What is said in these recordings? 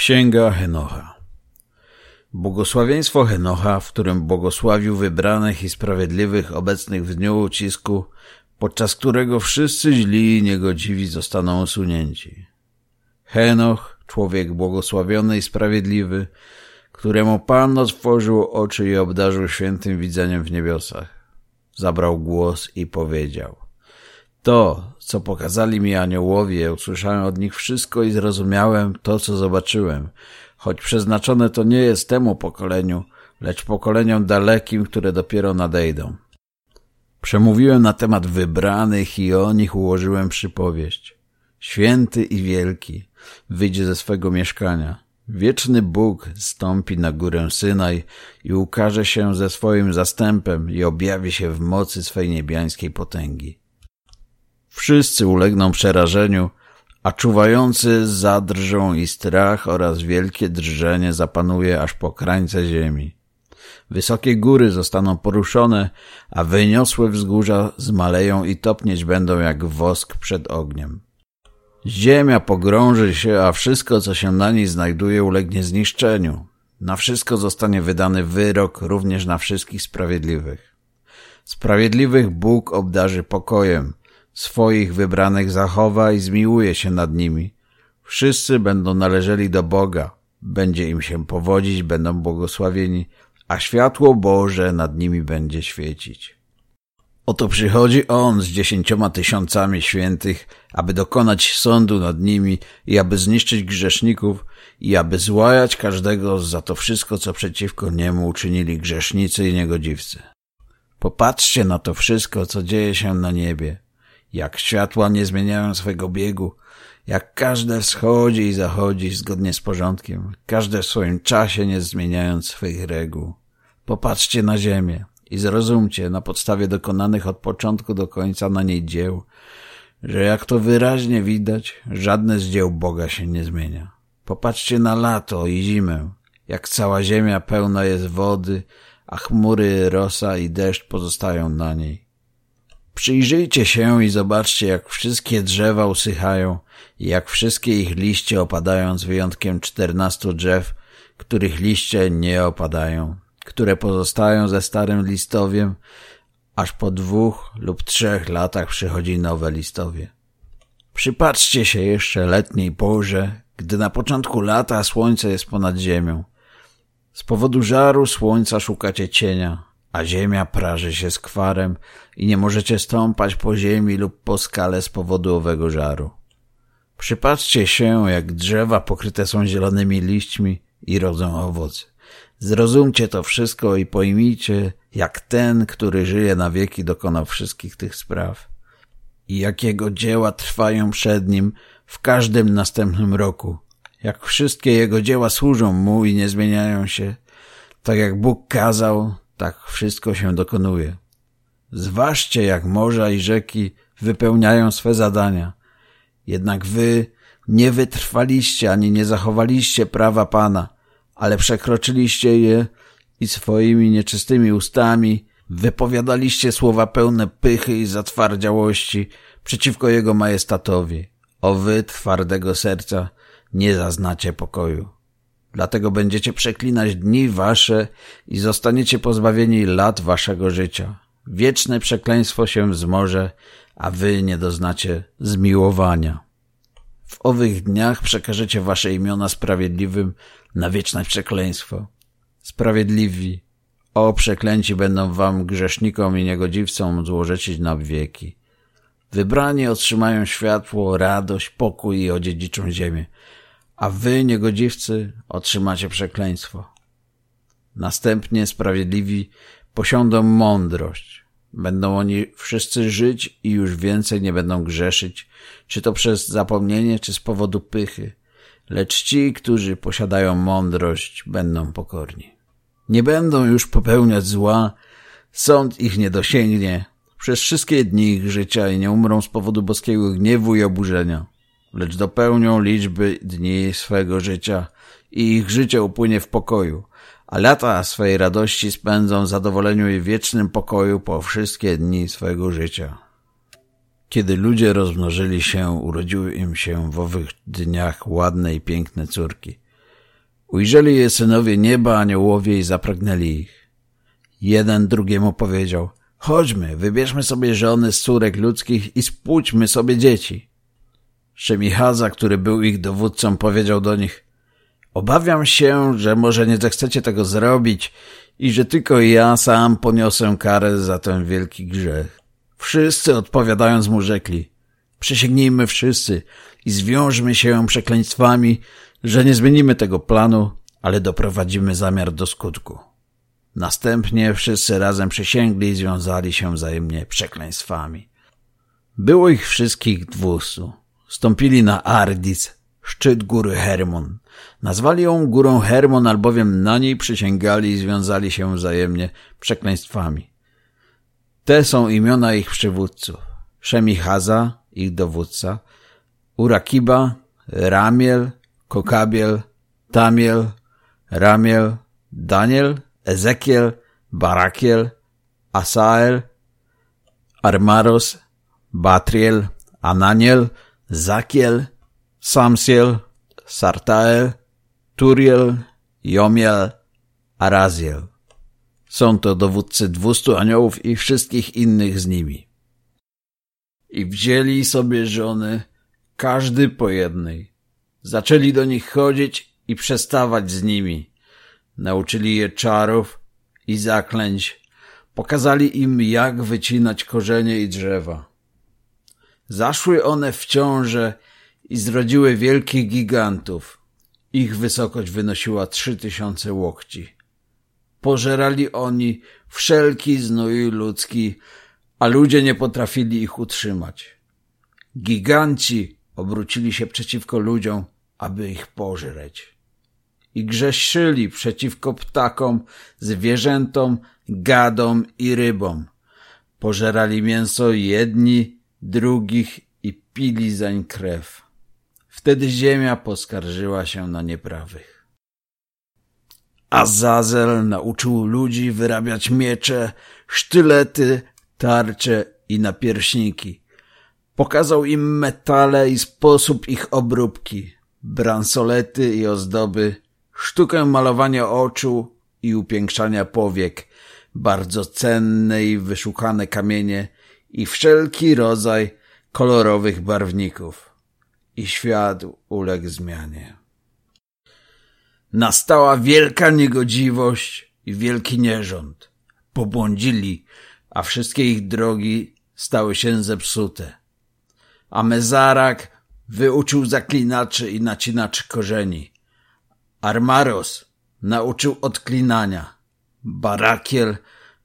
Księga Henocha Błogosławieństwo Henocha, w którym błogosławił wybranych i sprawiedliwych obecnych w dniu ucisku, podczas którego wszyscy źli i niegodziwi zostaną usunięci. Henoch, człowiek błogosławiony i sprawiedliwy, któremu Pan otworzył oczy i obdarzył świętym widzeniem w niebiosach. Zabrał głos i powiedział – to, co pokazali mi aniołowie, usłyszałem od nich wszystko i zrozumiałem to, co zobaczyłem, choć przeznaczone to nie jest temu pokoleniu, lecz pokoleniom dalekim, które dopiero nadejdą. Przemówiłem na temat wybranych i o nich ułożyłem przypowieść. Święty i wielki wyjdzie ze swego mieszkania. Wieczny Bóg stąpi na górę Synaj i ukaże się ze swoim zastępem i objawi się w mocy swej niebiańskiej potęgi. Wszyscy ulegną przerażeniu, a czuwający zadrżą i strach oraz wielkie drżenie zapanuje aż po krańce ziemi. Wysokie góry zostaną poruszone, a wyniosłe wzgórza zmaleją i topnieć będą jak wosk przed ogniem. Ziemia pogrąży się, a wszystko, co się na niej znajduje, ulegnie zniszczeniu. Na wszystko zostanie wydany wyrok, również na wszystkich sprawiedliwych. Sprawiedliwych Bóg obdarzy pokojem, Swoich wybranych zachowa i zmiłuje się nad nimi. Wszyscy będą należeli do Boga. Będzie im się powodzić, będą błogosławieni, a światło Boże nad nimi będzie świecić. Oto przychodzi On z dziesięcioma tysiącami świętych, aby dokonać sądu nad nimi i aby zniszczyć grzeszników i aby złajać każdego za to wszystko, co przeciwko Niemu uczynili grzesznicy i niegodziwcy. Popatrzcie na to wszystko, co dzieje się na niebie jak światła nie zmieniają swego biegu, jak każde wschodzi i zachodzi zgodnie z porządkiem, każde w swoim czasie nie zmieniając swych reguł. Popatrzcie na ziemię i zrozumcie na podstawie dokonanych od początku do końca na niej dzieł, że jak to wyraźnie widać, żadne z dzieł Boga się nie zmienia. Popatrzcie na lato i zimę, jak cała ziemia pełna jest wody, a chmury, rosa i deszcz pozostają na niej. Przyjrzyjcie się i zobaczcie, jak wszystkie drzewa usychają i jak wszystkie ich liście opadają z wyjątkiem czternastu drzew, których liście nie opadają, które pozostają ze starym listowiem, aż po dwóch lub trzech latach przychodzi nowe listowie. Przypatrzcie się jeszcze letniej porze, gdy na początku lata słońce jest ponad ziemią. Z powodu żaru słońca szukacie cienia, a ziemia praży się skwarem i nie możecie stąpać po ziemi lub po skale z powodu owego żaru. Przypatrzcie się, jak drzewa pokryte są zielonymi liśćmi i rodzą owoce. Zrozumcie to wszystko i pojmijcie, jak ten, który żyje na wieki, dokonał wszystkich tych spraw. I jakiego dzieła trwają przed nim w każdym następnym roku. Jak wszystkie jego dzieła służą mu i nie zmieniają się. Tak jak Bóg kazał, tak wszystko się dokonuje. Zważcie, jak morza i rzeki wypełniają swe zadania. Jednak wy nie wytrwaliście ani nie zachowaliście prawa Pana, ale przekroczyliście je i swoimi nieczystymi ustami wypowiadaliście słowa pełne pychy i zatwardziałości przeciwko Jego majestatowi. O wy, twardego serca, nie zaznacie pokoju. Dlatego będziecie przeklinać dni wasze i zostaniecie pozbawieni lat waszego życia. Wieczne przekleństwo się wzmoże, a wy nie doznacie zmiłowania. W owych dniach przekażecie wasze imiona sprawiedliwym na wieczne przekleństwo. Sprawiedliwi, o przeklęci będą wam grzesznikom i niegodziwcom złożyć na wieki. Wybrani otrzymają światło, radość, pokój i odziedziczą ziemię a wy, niegodziwcy, otrzymacie przekleństwo. Następnie sprawiedliwi posiądą mądrość. Będą oni wszyscy żyć i już więcej nie będą grzeszyć, czy to przez zapomnienie, czy z powodu pychy. Lecz ci, którzy posiadają mądrość, będą pokorni. Nie będą już popełniać zła, sąd ich nie dosięgnie przez wszystkie dni ich życia i nie umrą z powodu boskiego gniewu i oburzenia lecz dopełnią liczby dni swego życia i ich życie upłynie w pokoju, a lata swej radości spędzą w zadowoleniu i wiecznym pokoju po wszystkie dni swego życia. Kiedy ludzie rozmnożyli się, urodziły im się w owych dniach ładne i piękne córki. Ujrzeli je synowie nieba, aniołowie i zapragnęli ich. Jeden drugiemu powiedział, chodźmy, wybierzmy sobie żony z córek ludzkich i spłóćmy sobie dzieci. Szemichaza, który był ich dowódcą, powiedział do nich, obawiam się, że może nie zechcecie tego zrobić i że tylko ja sam poniosę karę za ten wielki grzech. Wszyscy odpowiadając mu rzekli, przysięgnijmy wszyscy i zwiążmy się przekleństwami, że nie zmienimy tego planu, ale doprowadzimy zamiar do skutku. Następnie wszyscy razem przysięgli i związali się wzajemnie przekleństwami. Było ich wszystkich dwustu. Stąpili na Ardis, szczyt góry Hermon. Nazwali ją górą Hermon, albowiem na niej przysięgali i związali się wzajemnie przekleństwami. Te są imiona ich przywódców. Szemichaza, ich dowódca, Urakiba, Ramiel, Kokabiel, Tamiel, Ramiel, Daniel, Ezekiel, Barakiel, Asael, Armaros, Batriel, Ananiel, Zakiel, Samsiel, Sartael, Turiel, Jomiel, Araziel. Są to dowódcy dwustu aniołów i wszystkich innych z nimi. I wzięli sobie żony, każdy po jednej. Zaczęli do nich chodzić i przestawać z nimi. Nauczyli je czarów i zaklęć. Pokazali im, jak wycinać korzenie i drzewa. Zaszły one w ciąże i zrodziły wielkich gigantów. Ich wysokość wynosiła trzy tysiące łokci. Pożerali oni wszelki znój ludzki, a ludzie nie potrafili ich utrzymać. Giganci obrócili się przeciwko ludziom, aby ich pożreć. I grzeszyli przeciwko ptakom, zwierzętom, gadom i rybom. Pożerali mięso jedni, drugich i pili zań krew. Wtedy ziemia poskarżyła się na nieprawych. Azazel nauczył ludzi wyrabiać miecze, sztylety, tarcze i napierśniki. Pokazał im metale i sposób ich obróbki, bransolety i ozdoby, sztukę malowania oczu i upiększania powiek, bardzo cenne i wyszukane kamienie i wszelki rodzaj kolorowych barwników. I świat uległ zmianie. Nastała wielka niegodziwość i wielki nierząd. Pobłądzili, a wszystkie ich drogi stały się zepsute. A Mezarak wyuczył zaklinaczy i nacinaczy korzeni. Armaros nauczył odklinania. Barakiel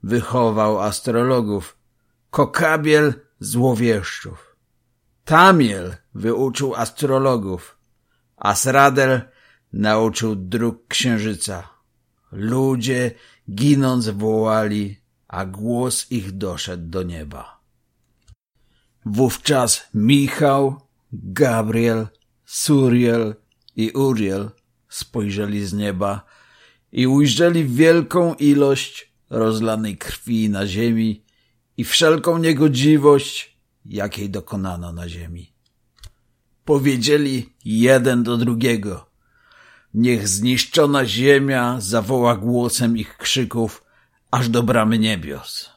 wychował astrologów. Kokabiel złowieszczów. Tamiel wyuczył astrologów. Asradel nauczył dróg księżyca. Ludzie ginąc wołali, a głos ich doszedł do nieba. Wówczas Michał, Gabriel, Suriel i Uriel spojrzeli z nieba i ujrzeli wielką ilość rozlanej krwi na ziemi i wszelką niegodziwość, jakiej dokonano na ziemi. Powiedzieli jeden do drugiego, niech zniszczona ziemia zawoła głosem ich krzyków aż do bramy niebios.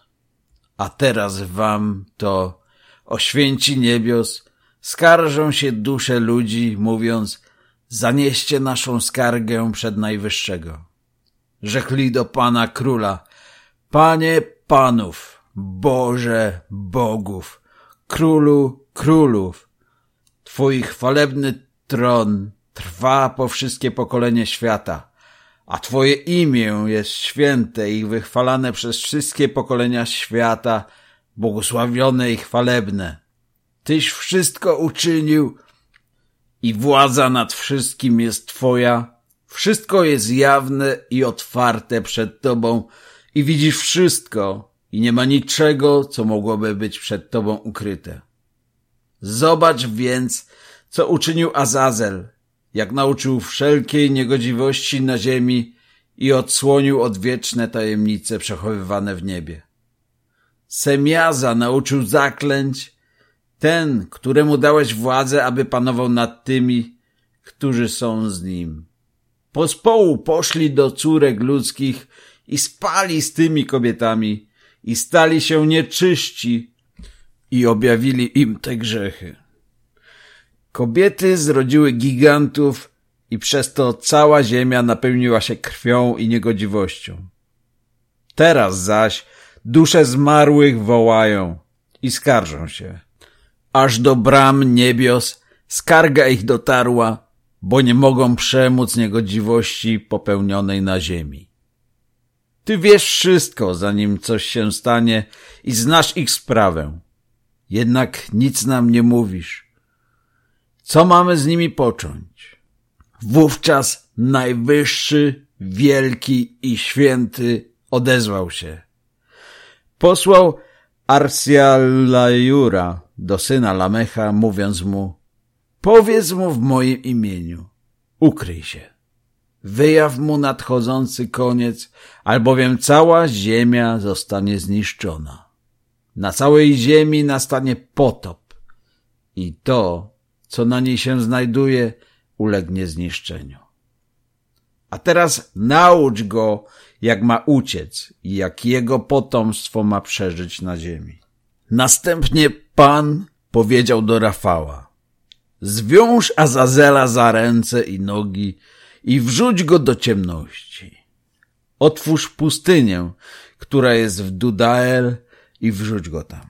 A teraz wam to oświęci niebios, skarżą się dusze ludzi, mówiąc, zanieście naszą skargę przed Najwyższego. Rzekli do Pana Króla, Panie Panów, Boże Bogów, Królu Królów, Twój chwalebny tron trwa po wszystkie pokolenie świata, a Twoje imię jest święte i wychwalane przez wszystkie pokolenia świata, błogosławione i chwalebne. Tyś wszystko uczynił i władza nad wszystkim jest Twoja. Wszystko jest jawne i otwarte przed Tobą i widzisz wszystko i nie ma niczego, co mogłoby być przed Tobą ukryte. Zobacz więc, co uczynił Azazel, jak nauczył wszelkiej niegodziwości na ziemi i odsłonił odwieczne tajemnice przechowywane w niebie. Semiaza nauczył zaklęć, ten, któremu dałeś władzę, aby panował nad tymi, którzy są z nim. pospołu poszli do córek ludzkich i spali z tymi kobietami i stali się nieczyści i objawili im te grzechy. Kobiety zrodziły gigantów i przez to cała ziemia napełniła się krwią i niegodziwością. Teraz zaś dusze zmarłych wołają i skarżą się. Aż do bram niebios skarga ich dotarła, bo nie mogą przemóc niegodziwości popełnionej na ziemi. Ty wiesz wszystko, zanim coś się stanie i znasz ich sprawę. Jednak nic nam nie mówisz. Co mamy z nimi począć? Wówczas najwyższy, wielki i święty odezwał się. Posłał Arsjalajura do syna Lamecha, mówiąc mu, powiedz mu w moim imieniu, ukryj się. Wyjaw mu nadchodzący koniec, albowiem cała ziemia zostanie zniszczona. Na całej ziemi nastanie potop i to, co na niej się znajduje, ulegnie zniszczeniu. A teraz naucz go, jak ma uciec i jak jego potomstwo ma przeżyć na ziemi. Następnie Pan powiedział do Rafała, zwiąż Azazela za ręce i nogi i wrzuć go do ciemności. Otwórz pustynię, która jest w Dudael i wrzuć go tam.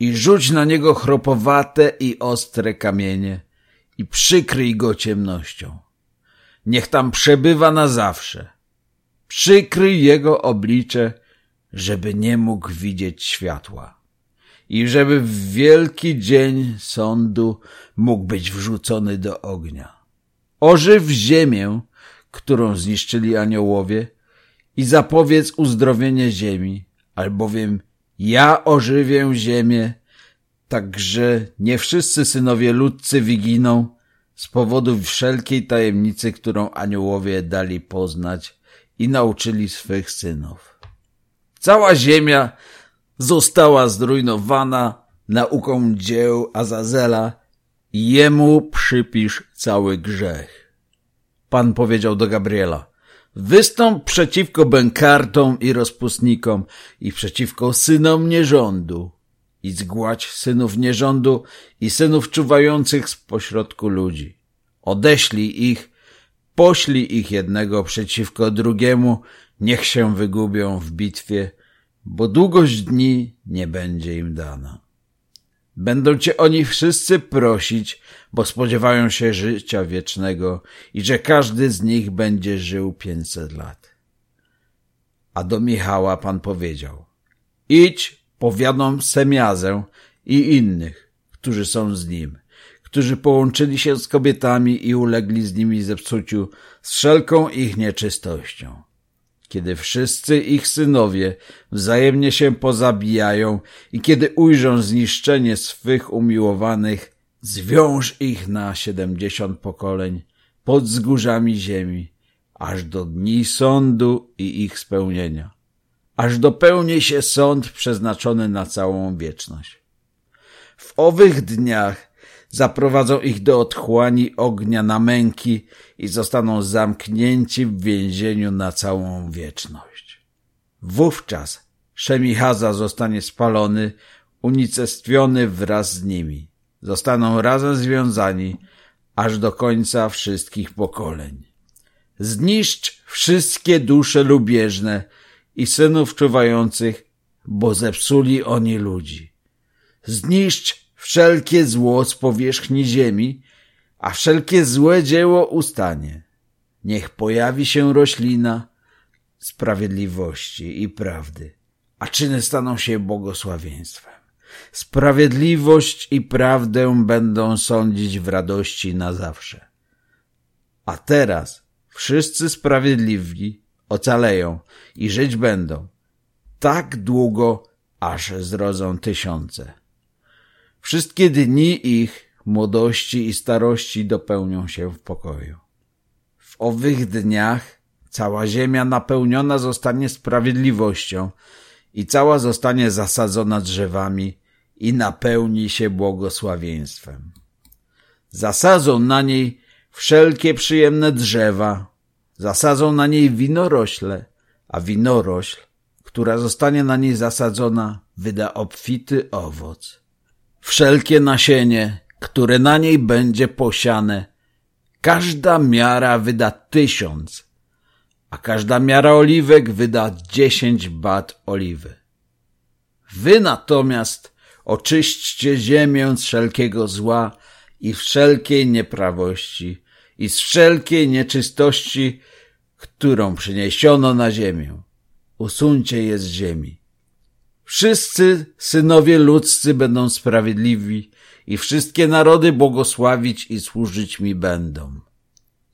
I rzuć na niego chropowate i ostre kamienie i przykryj go ciemnością. Niech tam przebywa na zawsze. Przykryj jego oblicze, żeby nie mógł widzieć światła i żeby w wielki dzień sądu mógł być wrzucony do ognia. Ożyw ziemię, którą zniszczyli aniołowie i zapowiedz uzdrowienie ziemi, albowiem ja ożywię ziemię, tak że nie wszyscy synowie ludcy wyginą z powodu wszelkiej tajemnicy, którą aniołowie dali poznać i nauczyli swych synów. Cała ziemia została zrujnowana nauką dzieł Azazela jemu przypisz cały grzech. Pan powiedział do Gabriela, wystąp przeciwko bękartom i rozpustnikom i przeciwko synom nierządu i zgładź synów nierządu i synów czuwających z pośrodku ludzi. Odeślij ich, poślij ich jednego przeciwko drugiemu, niech się wygubią w bitwie, bo długość dni nie będzie im dana. Będą cię oni wszyscy prosić, bo spodziewają się życia wiecznego i że każdy z nich będzie żył pięćset lat. A do Michała pan powiedział, idź, powiadom Semiazę i innych, którzy są z nim, którzy połączyli się z kobietami i ulegli z nimi zepsuciu z wszelką ich nieczystością kiedy wszyscy ich synowie wzajemnie się pozabijają i kiedy ujrzą zniszczenie swych umiłowanych, zwiąż ich na siedemdziesiąt pokoleń pod wzgórzami ziemi, aż do dni sądu i ich spełnienia, aż dopełni się sąd przeznaczony na całą wieczność. W owych dniach zaprowadzą ich do otchłani ognia na męki i zostaną zamknięci w więzieniu na całą wieczność. Wówczas Szemichaza zostanie spalony, unicestwiony wraz z nimi. Zostaną razem związani, aż do końca wszystkich pokoleń. Zniszcz wszystkie dusze lubieżne i synów czuwających, bo zepsuli oni ludzi. Zniszcz wszelkie zło z powierzchni ziemi, a wszelkie złe dzieło ustanie. Niech pojawi się roślina sprawiedliwości i prawdy, a czyny staną się błogosławieństwem. Sprawiedliwość i prawdę będą sądzić w radości na zawsze. A teraz wszyscy sprawiedliwi ocaleją i żyć będą tak długo, aż zrodzą tysiące. Wszystkie dni ich młodości i starości dopełnią się w pokoju. W owych dniach cała ziemia napełniona zostanie sprawiedliwością i cała zostanie zasadzona drzewami i napełni się błogosławieństwem. Zasadzą na niej wszelkie przyjemne drzewa, zasadzą na niej winorośle, a winorośl, która zostanie na niej zasadzona, wyda obfity owoc. Wszelkie nasienie, które na niej będzie posiane, każda miara wyda tysiąc, a każda miara oliwek wyda dziesięć bat oliwy. Wy natomiast oczyśćcie ziemię z wszelkiego zła i wszelkiej nieprawości i z wszelkiej nieczystości, którą przyniesiono na ziemię. Usuńcie je z ziemi. Wszyscy synowie ludzcy będą sprawiedliwi i wszystkie narody błogosławić i służyć mi będą.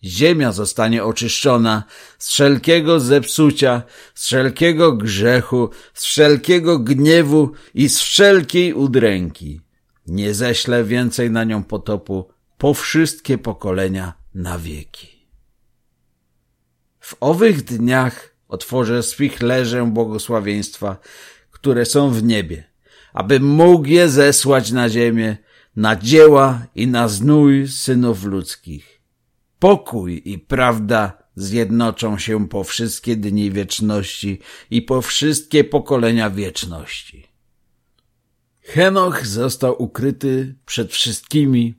Ziemia zostanie oczyszczona z wszelkiego zepsucia, z wszelkiego grzechu, z wszelkiego gniewu i z wszelkiej udręki. Nie ześlę więcej na nią potopu po wszystkie pokolenia na wieki. W owych dniach otworzę swych leżę błogosławieństwa, które są w niebie, aby mógł je zesłać na ziemię, na dzieła i na znój synów ludzkich. Pokój i prawda zjednoczą się po wszystkie dni wieczności i po wszystkie pokolenia wieczności. Henoch został ukryty przed wszystkimi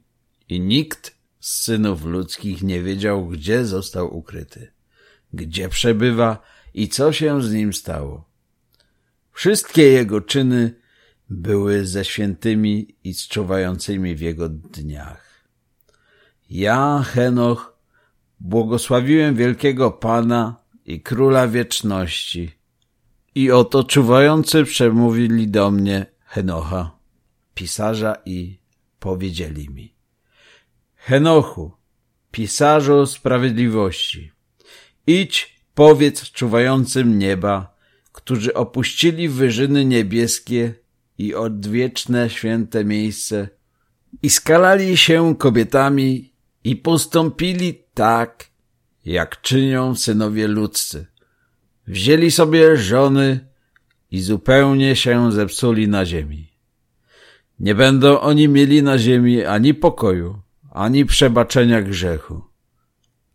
i nikt z synów ludzkich nie wiedział, gdzie został ukryty, gdzie przebywa i co się z nim stało. Wszystkie jego czyny były ze świętymi i czuwającymi w jego dniach. Ja, Henoch, błogosławiłem wielkiego Pana i Króla Wieczności. I oto czuwający przemówili do mnie Henocha, pisarza i powiedzieli mi. Henochu, pisarzu sprawiedliwości, idź, powiedz czuwającym nieba, którzy opuścili wyżyny niebieskie i odwieczne święte miejsce i skalali się kobietami i postąpili tak, jak czynią synowie ludzcy. Wzięli sobie żony i zupełnie się zepsuli na ziemi. Nie będą oni mieli na ziemi ani pokoju, ani przebaczenia grzechu.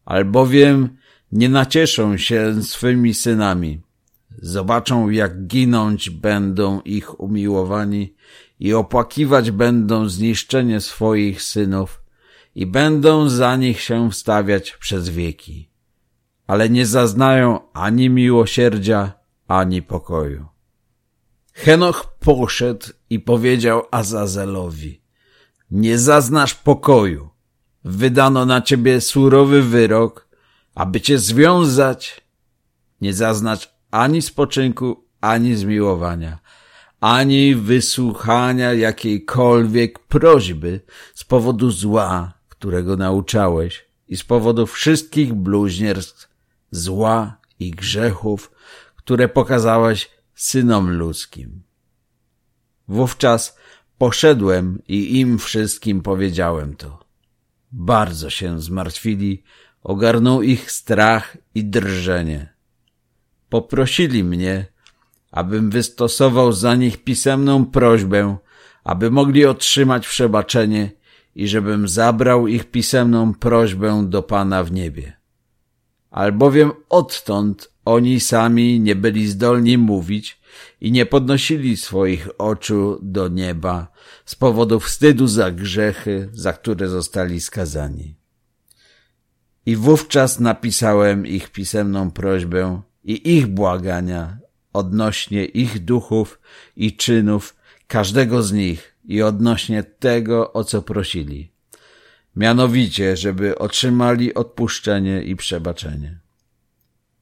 Albowiem nie nacieszą się swymi synami. Zobaczą, jak ginąć będą ich umiłowani i opłakiwać będą zniszczenie swoich synów i będą za nich się wstawiać przez wieki. Ale nie zaznają ani miłosierdzia, ani pokoju. Henoch poszedł i powiedział Azazelowi, nie zaznasz pokoju. Wydano na ciebie surowy wyrok, aby cię związać. Nie zaznacz ani spoczynku, ani zmiłowania, ani wysłuchania jakiejkolwiek prośby z powodu zła, którego nauczałeś i z powodu wszystkich bluźnierstw, zła i grzechów, które pokazałeś synom ludzkim. Wówczas poszedłem i im wszystkim powiedziałem to. Bardzo się zmartwili, ogarnął ich strach i drżenie. Poprosili mnie, abym wystosował za nich pisemną prośbę, aby mogli otrzymać przebaczenie i żebym zabrał ich pisemną prośbę do Pana w niebie. Albowiem odtąd oni sami nie byli zdolni mówić i nie podnosili swoich oczu do nieba z powodu wstydu za grzechy, za które zostali skazani. I wówczas napisałem ich pisemną prośbę i ich błagania odnośnie ich duchów i czynów, każdego z nich i odnośnie tego, o co prosili. Mianowicie, żeby otrzymali odpuszczenie i przebaczenie.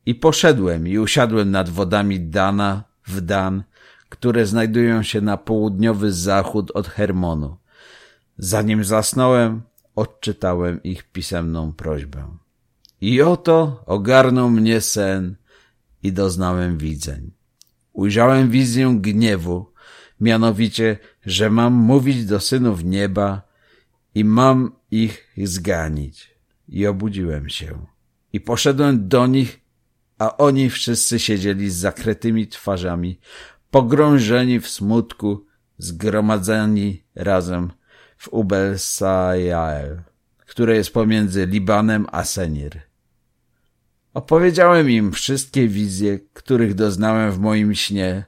I poszedłem i usiadłem nad wodami Dana w Dan, które znajdują się na południowy zachód od Hermonu. Zanim zasnąłem, odczytałem ich pisemną prośbę. I oto ogarnął mnie sen i doznałem widzeń. Ujrzałem wizję gniewu, mianowicie, że mam mówić do synów nieba i mam ich zganić. I obudziłem się. I poszedłem do nich, a oni wszyscy siedzieli z zakrytymi twarzami, pogrążeni w smutku, zgromadzeni razem w Ubel Sajael, które jest pomiędzy Libanem a Senir. Opowiedziałem im wszystkie wizje, których doznałem w moim śnie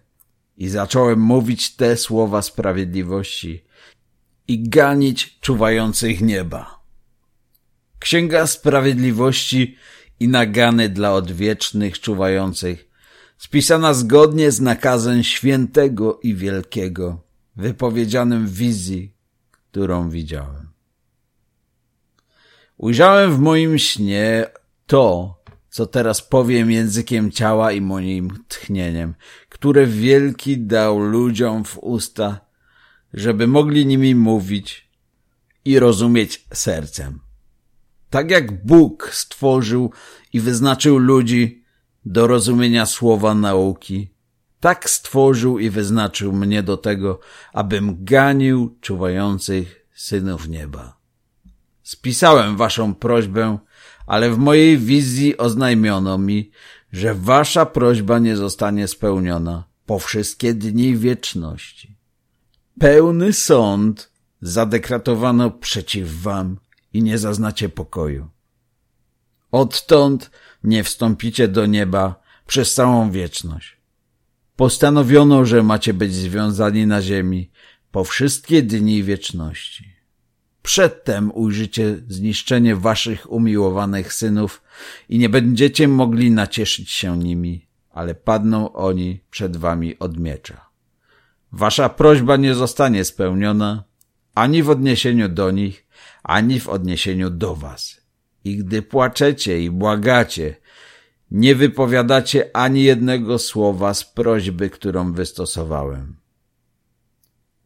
i zacząłem mówić te słowa sprawiedliwości i ganić czuwających nieba. Księga Sprawiedliwości i nagany dla odwiecznych czuwających, spisana zgodnie z nakazem świętego i wielkiego, wypowiedzianym w wizji, którą widziałem. Ujrzałem w moim śnie to, co teraz powiem językiem ciała i moim tchnieniem, które wielki dał ludziom w usta, żeby mogli nimi mówić i rozumieć sercem. Tak jak Bóg stworzył i wyznaczył ludzi do rozumienia słowa nauki, tak stworzył i wyznaczył mnie do tego, abym ganił czuwających synów nieba. Spisałem waszą prośbę, ale w mojej wizji oznajmiono mi, że wasza prośba nie zostanie spełniona po wszystkie dni wieczności. Pełny sąd zadekretowano przeciw wam i nie zaznacie pokoju. Odtąd nie wstąpicie do nieba przez całą wieczność. Postanowiono, że macie być związani na ziemi po wszystkie dni wieczności. Przedtem ujrzycie zniszczenie waszych umiłowanych synów i nie będziecie mogli nacieszyć się nimi, ale padną oni przed wami od miecza. Wasza prośba nie zostanie spełniona ani w odniesieniu do nich, ani w odniesieniu do was. I gdy płaczecie i błagacie, nie wypowiadacie ani jednego słowa z prośby, którą wystosowałem.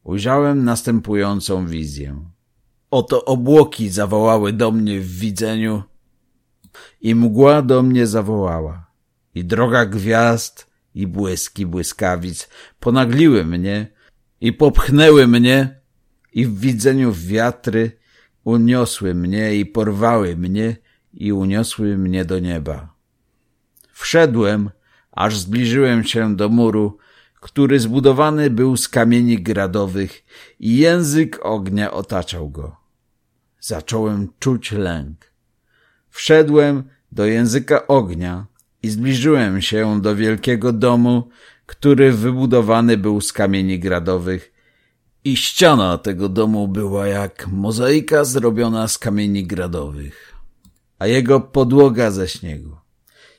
Ujrzałem następującą wizję. Oto obłoki zawołały do mnie w widzeniu i mgła do mnie zawołała. I droga gwiazd i błyski błyskawic ponagliły mnie i popchnęły mnie i w widzeniu wiatry uniosły mnie i porwały mnie i uniosły mnie do nieba. Wszedłem, aż zbliżyłem się do muru, który zbudowany był z kamieni gradowych i język ognia otaczał go. Zacząłem czuć lęk. Wszedłem do języka ognia i zbliżyłem się do wielkiego domu, który wybudowany był z kamieni gradowych i ściana tego domu była jak mozaika zrobiona z kamieni gradowych, a jego podłoga ze śniegu.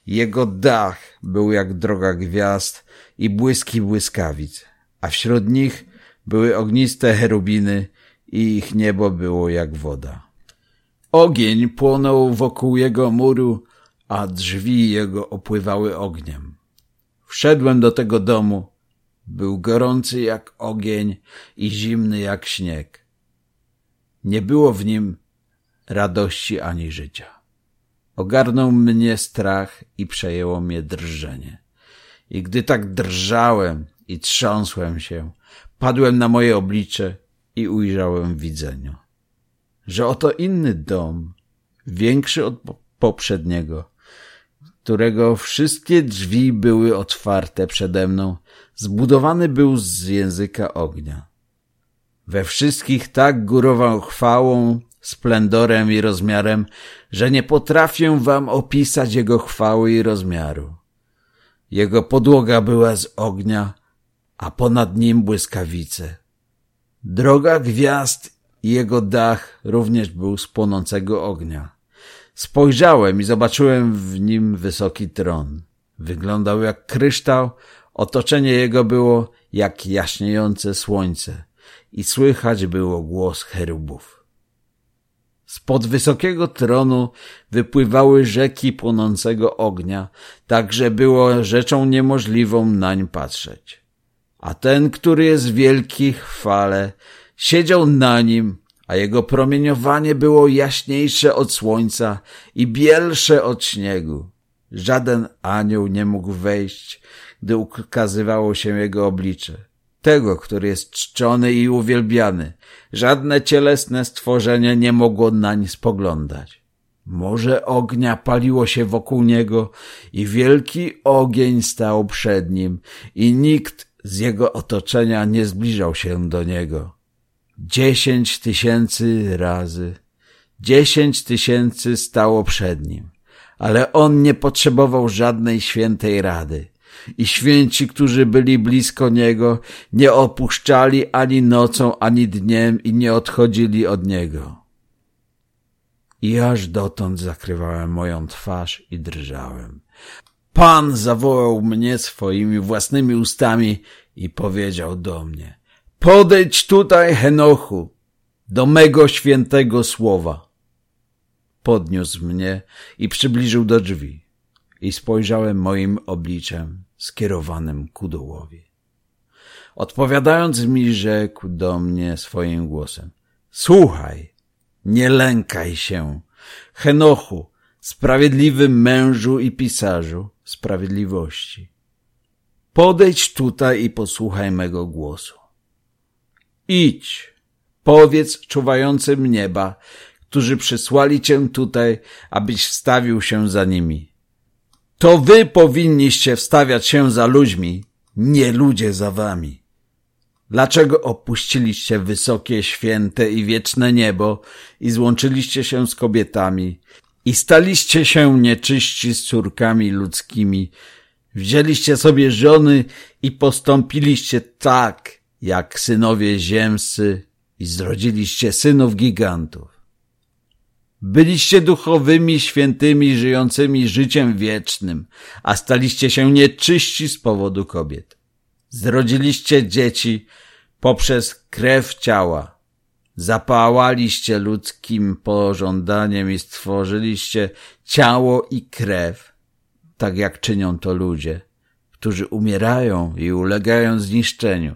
Jego dach był jak droga gwiazd i błyski błyskawic, a wśród nich były ogniste cherubiny i ich niebo było jak woda. Ogień płonął wokół jego muru, a drzwi jego opływały ogniem. Wszedłem do tego domu. Był gorący jak ogień i zimny jak śnieg. Nie było w nim radości ani życia. Ogarnął mnie strach i przejęło mnie drżenie. I gdy tak drżałem i trząsłem się, padłem na moje oblicze i ujrzałem w widzeniu, że oto inny dom, większy od poprzedniego, którego wszystkie drzwi były otwarte przede mną, zbudowany był z języka ognia. We wszystkich tak górował chwałą, splendorem i rozmiarem, że nie potrafię wam opisać jego chwały i rozmiaru. Jego podłoga była z ognia, a ponad nim błyskawice. Droga gwiazd i jego dach również był z płonącego ognia. Spojrzałem i zobaczyłem w nim wysoki tron. Wyglądał jak kryształ, otoczenie jego było jak jaśniejące słońce i słychać było głos cherubów. Spod wysokiego tronu wypływały rzeki płonącego ognia, tak że było rzeczą niemożliwą nań patrzeć. A ten, który jest wielki chwale, siedział na nim a jego promieniowanie było jaśniejsze od słońca i bielsze od śniegu. Żaden anioł nie mógł wejść, gdy ukazywało się jego oblicze. Tego, który jest czczony i uwielbiany. Żadne cielesne stworzenie nie mogło nań spoglądać. Morze ognia paliło się wokół niego i wielki ogień stał przed nim i nikt z jego otoczenia nie zbliżał się do niego dziesięć tysięcy razy, Dziesięć tysięcy stało przed nim, ale on nie potrzebował żadnej świętej rady. I święci, którzy byli blisko niego, nie opuszczali ani nocą, ani dniem i nie odchodzili od niego. I aż dotąd zakrywałem moją twarz i drżałem. Pan zawołał mnie swoimi własnymi ustami i powiedział do mnie, podejdź tutaj, Henochu, do mego świętego słowa. Podniósł mnie i przybliżył do drzwi i spojrzałem moim obliczem skierowanym ku dołowi. Odpowiadając mi, rzekł do mnie swoim głosem, słuchaj, nie lękaj się, Henochu, sprawiedliwym mężu i pisarzu sprawiedliwości. Podejdź tutaj i posłuchaj mego głosu. Idź, powiedz czuwającym nieba, którzy przysłali cię tutaj, abyś wstawił się za nimi. To wy powinniście wstawiać się za ludźmi, nie ludzie za wami. Dlaczego opuściliście wysokie, święte i wieczne niebo i złączyliście się z kobietami i staliście się nieczyści z córkami ludzkimi? Wzięliście sobie żony i postąpiliście tak, jak synowie ziemscy i zrodziliście synów gigantów. Byliście duchowymi, świętymi, żyjącymi życiem wiecznym, a staliście się nieczyści z powodu kobiet. Zrodziliście dzieci poprzez krew ciała. Zapałaliście ludzkim pożądaniem i stworzyliście ciało i krew, tak jak czynią to ludzie, którzy umierają i ulegają zniszczeniu.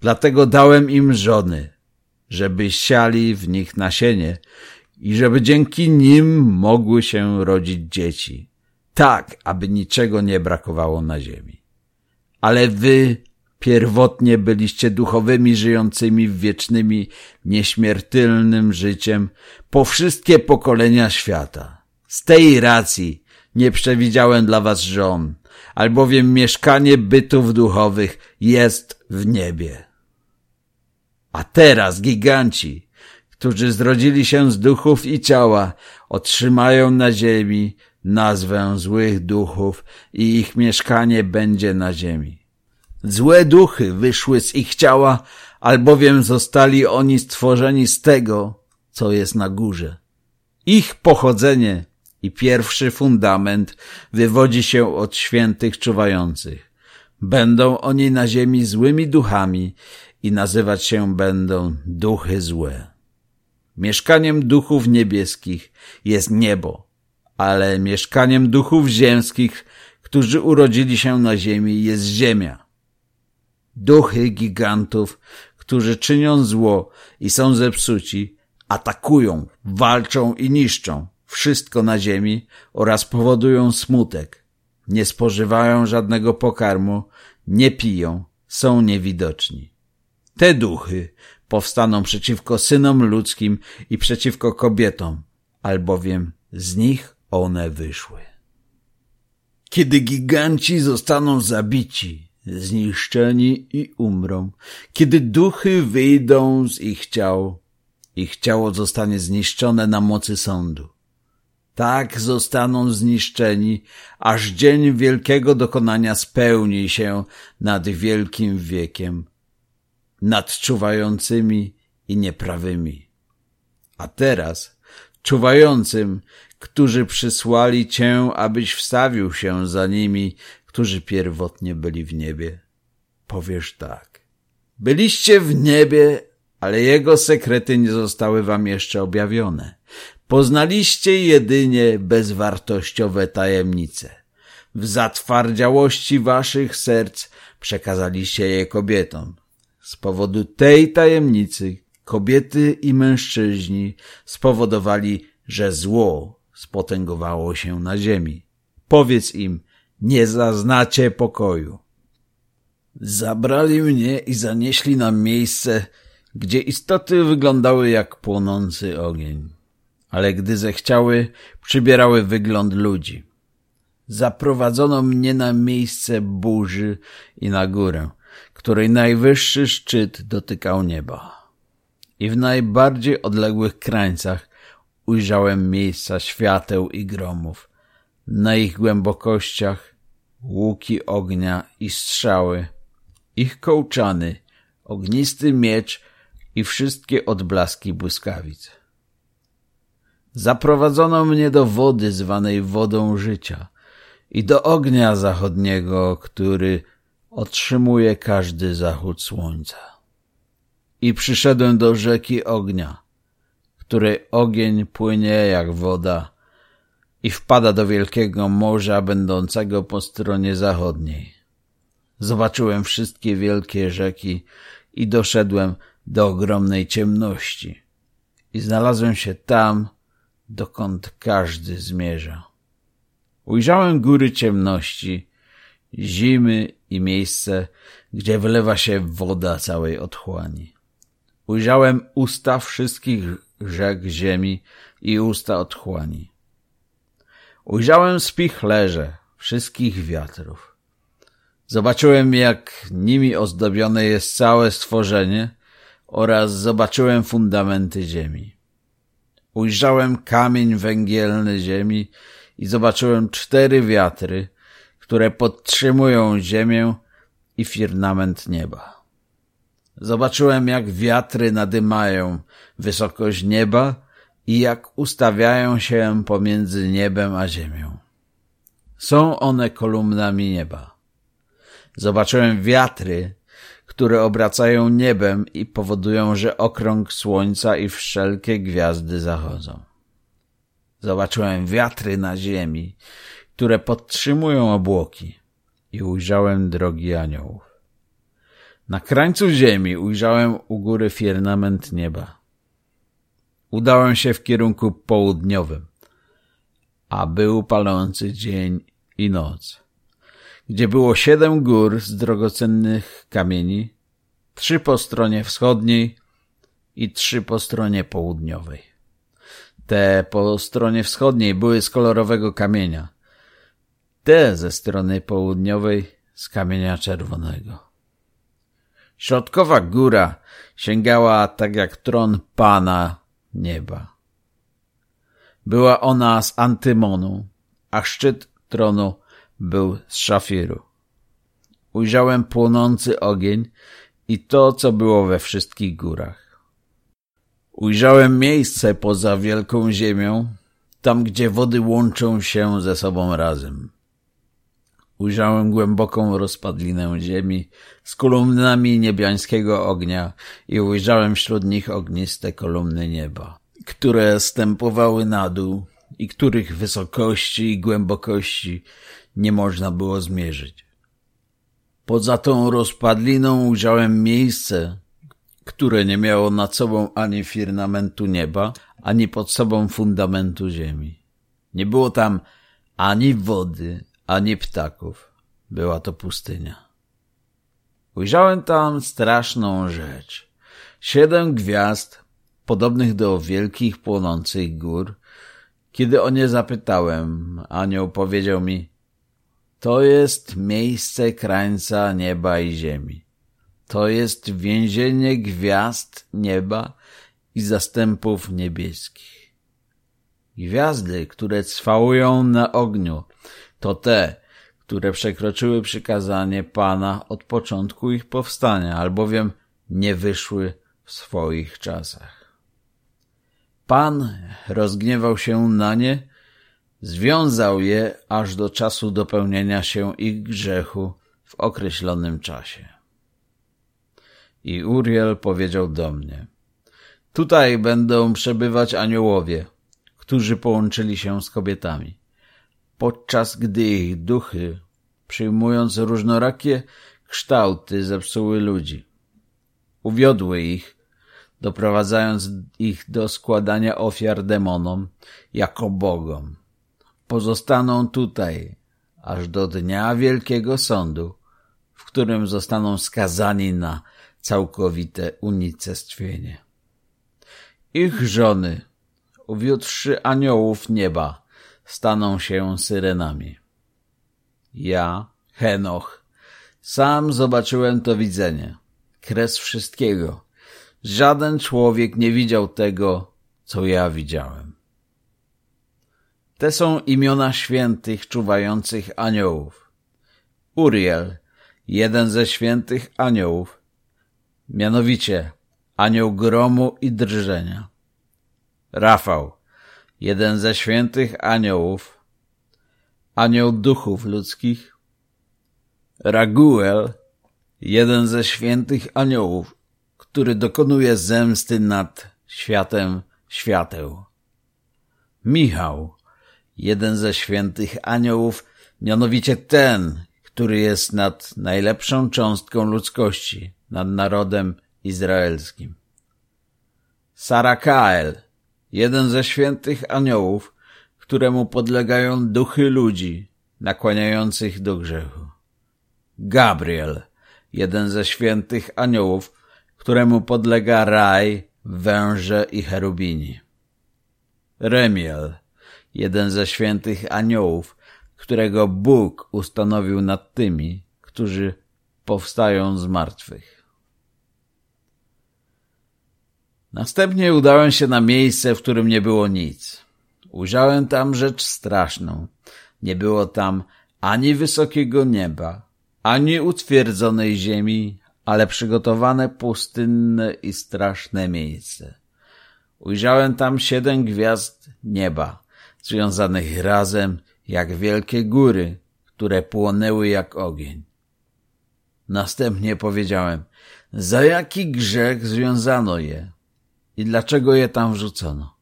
Dlatego dałem im żony, żeby siali w nich nasienie i żeby dzięki nim mogły się rodzić dzieci, tak, aby niczego nie brakowało na ziemi. Ale wy pierwotnie byliście duchowymi żyjącymi w wiecznymi, nieśmiertelnym życiem po wszystkie pokolenia świata. Z tej racji nie przewidziałem dla was żon, albowiem mieszkanie bytów duchowych jest w niebie. A teraz giganci, którzy zrodzili się z duchów i ciała, otrzymają na ziemi nazwę złych duchów i ich mieszkanie będzie na ziemi. Złe duchy wyszły z ich ciała, albowiem zostali oni stworzeni z tego, co jest na górze. Ich pochodzenie i pierwszy fundament wywodzi się od świętych czuwających. Będą oni na ziemi złymi duchami i nazywać się będą duchy złe. Mieszkaniem duchów niebieskich jest niebo, ale mieszkaniem duchów ziemskich, którzy urodzili się na ziemi, jest ziemia. Duchy gigantów, którzy czynią zło i są zepsuci, atakują, walczą i niszczą wszystko na ziemi oraz powodują smutek. Nie spożywają żadnego pokarmu, nie piją, są niewidoczni. Te duchy powstaną przeciwko synom ludzkim i przeciwko kobietom, albowiem z nich one wyszły. Kiedy giganci zostaną zabici, zniszczeni i umrą, kiedy duchy wyjdą z ich ciał, ich ciało zostanie zniszczone na mocy sądu. Tak zostaną zniszczeni, aż dzień wielkiego dokonania spełni się nad wielkim wiekiem, nad czuwającymi i nieprawymi. A teraz czuwającym, którzy przysłali Cię, abyś wstawił się za nimi, którzy pierwotnie byli w niebie. Powiesz tak. Byliście w niebie, ale jego sekrety nie zostały wam jeszcze objawione. Poznaliście jedynie bezwartościowe tajemnice. W zatwardziałości waszych serc przekazaliście je kobietom. Z powodu tej tajemnicy kobiety i mężczyźni spowodowali, że zło spotęgowało się na ziemi. Powiedz im, nie zaznacie pokoju. Zabrali mnie i zanieśli na miejsce, gdzie istoty wyglądały jak płonący ogień, ale gdy zechciały, przybierały wygląd ludzi. Zaprowadzono mnie na miejsce burzy i na górę, której najwyższy szczyt dotykał nieba. I w najbardziej odległych krańcach ujrzałem miejsca świateł i gromów. Na ich głębokościach łuki ognia i strzały, ich kołczany, ognisty miecz i wszystkie odblaski błyskawic. Zaprowadzono mnie do wody zwanej wodą życia i do ognia zachodniego, który otrzymuje każdy zachód słońca. I przyszedłem do rzeki ognia, której ogień płynie jak woda i wpada do wielkiego morza będącego po stronie zachodniej. Zobaczyłem wszystkie wielkie rzeki i doszedłem do ogromnej ciemności i znalazłem się tam, dokąd każdy zmierza. Ujrzałem góry ciemności, zimy i miejsce, gdzie wylewa się woda całej otchłani. Ujrzałem usta wszystkich rzek ziemi i usta otchłani. Ujrzałem spichlerze wszystkich wiatrów. Zobaczyłem, jak nimi ozdobione jest całe stworzenie oraz zobaczyłem fundamenty ziemi. Ujrzałem kamień węgielny ziemi i zobaczyłem cztery wiatry, które podtrzymują ziemię i firmament nieba. Zobaczyłem, jak wiatry nadymają wysokość nieba i jak ustawiają się pomiędzy niebem a ziemią. Są one kolumnami nieba. Zobaczyłem wiatry, które obracają niebem i powodują, że okrąg słońca i wszelkie gwiazdy zachodzą. Zobaczyłem wiatry na ziemi, które podtrzymują obłoki i ujrzałem drogi aniołów. Na krańcu ziemi ujrzałem u góry firmament nieba. Udałem się w kierunku południowym, a był palący dzień i noc, gdzie było siedem gór z drogocennych kamieni, trzy po stronie wschodniej i trzy po stronie południowej. Te po stronie wschodniej były z kolorowego kamienia, te ze strony południowej z kamienia czerwonego. Środkowa góra sięgała tak jak tron Pana nieba. Była ona z antymonu, a szczyt tronu był z szafiru. Ujrzałem płonący ogień i to, co było we wszystkich górach. Ujrzałem miejsce poza wielką ziemią, tam gdzie wody łączą się ze sobą razem. Ujrzałem głęboką rozpadlinę ziemi z kolumnami niebiańskiego ognia i ujrzałem wśród nich ogniste kolumny nieba, które stępowały na dół i których wysokości i głębokości nie można było zmierzyć. Poza tą rozpadliną ujrzałem miejsce, które nie miało nad sobą ani firmamentu nieba, ani pod sobą fundamentu ziemi. Nie było tam ani wody, ani ptaków. Była to pustynia. Ujrzałem tam straszną rzecz. Siedem gwiazd, podobnych do wielkich płonących gór. Kiedy o nie zapytałem, anioł powiedział mi, to jest miejsce krańca nieba i ziemi. To jest więzienie gwiazd nieba i zastępów niebieskich. Gwiazdy, które trwają na ogniu, to te, które przekroczyły przykazanie Pana od początku ich powstania, albowiem nie wyszły w swoich czasach. Pan rozgniewał się na nie, związał je aż do czasu dopełnienia się ich grzechu w określonym czasie. I Uriel powiedział do mnie, tutaj będą przebywać aniołowie, którzy połączyli się z kobietami podczas gdy ich duchy, przyjmując różnorakie kształty, zepsuły ludzi. Uwiodły ich, doprowadzając ich do składania ofiar demonom jako bogom. Pozostaną tutaj, aż do dnia wielkiego sądu, w którym zostaną skazani na całkowite unicestwienie. Ich żony, uwiódłszy aniołów nieba, staną się syrenami. Ja, Henoch, sam zobaczyłem to widzenie, kres wszystkiego. Żaden człowiek nie widział tego, co ja widziałem. Te są imiona świętych czuwających aniołów. Uriel, jeden ze świętych aniołów, mianowicie anioł gromu i drżenia. Rafał, jeden ze świętych aniołów, anioł duchów ludzkich. Raguel, jeden ze świętych aniołów, który dokonuje zemsty nad światem świateł. Michał, jeden ze świętych aniołów, mianowicie ten, który jest nad najlepszą cząstką ludzkości, nad narodem izraelskim. Sarakael, jeden ze świętych aniołów, któremu podlegają duchy ludzi nakłaniających do grzechu. Gabriel, jeden ze świętych aniołów, któremu podlega raj, węże i cherubini. Remiel, jeden ze świętych aniołów, którego Bóg ustanowił nad tymi, którzy powstają z martwych. Następnie udałem się na miejsce, w którym nie było nic. Ujrzałem tam rzecz straszną. Nie było tam ani wysokiego nieba, ani utwierdzonej ziemi, ale przygotowane pustynne i straszne miejsce. Ujrzałem tam siedem gwiazd nieba, związanych razem jak wielkie góry, które płonęły jak ogień. Następnie powiedziałem, za jaki grzech związano je i dlaczego je tam wrzucono.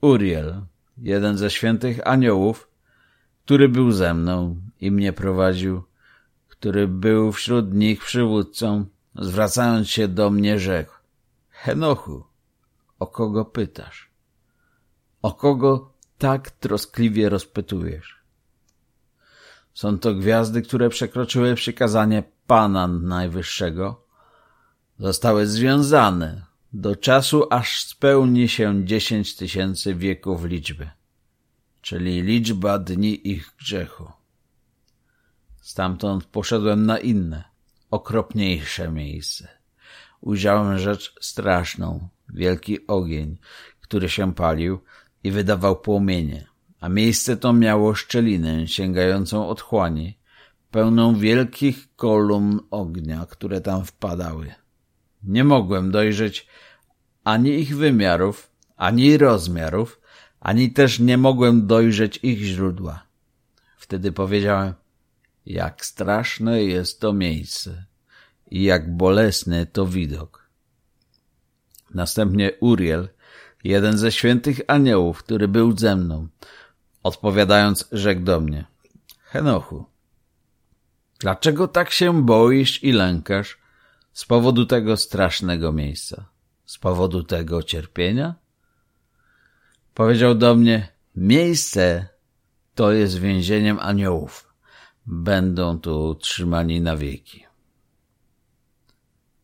Uriel, jeden ze świętych aniołów, który był ze mną i mnie prowadził, który był wśród nich przywódcą, zwracając się do mnie rzekł, Henochu, o kogo pytasz? O kogo tak troskliwie rozpytujesz? Są to gwiazdy, które przekroczyły przykazanie Pana Najwyższego. Zostały związane do czasu, aż spełni się dziesięć tysięcy wieków liczby, czyli liczba dni ich grzechu. Stamtąd poszedłem na inne, okropniejsze miejsce. Ujrzałem rzecz straszną, wielki ogień, który się palił i wydawał płomienie, a miejsce to miało szczelinę sięgającą otchłani, pełną wielkich kolumn ognia, które tam wpadały. Nie mogłem dojrzeć ani ich wymiarów, ani rozmiarów, ani też nie mogłem dojrzeć ich źródła. Wtedy powiedziałem, jak straszne jest to miejsce i jak bolesny to widok. Następnie Uriel, jeden ze świętych aniołów, który był ze mną, odpowiadając, rzekł do mnie, Henochu, dlaczego tak się boisz i lękasz z powodu tego strasznego miejsca, z powodu tego cierpienia? Powiedział do mnie, miejsce to jest więzieniem aniołów będą tu trzymani na wieki.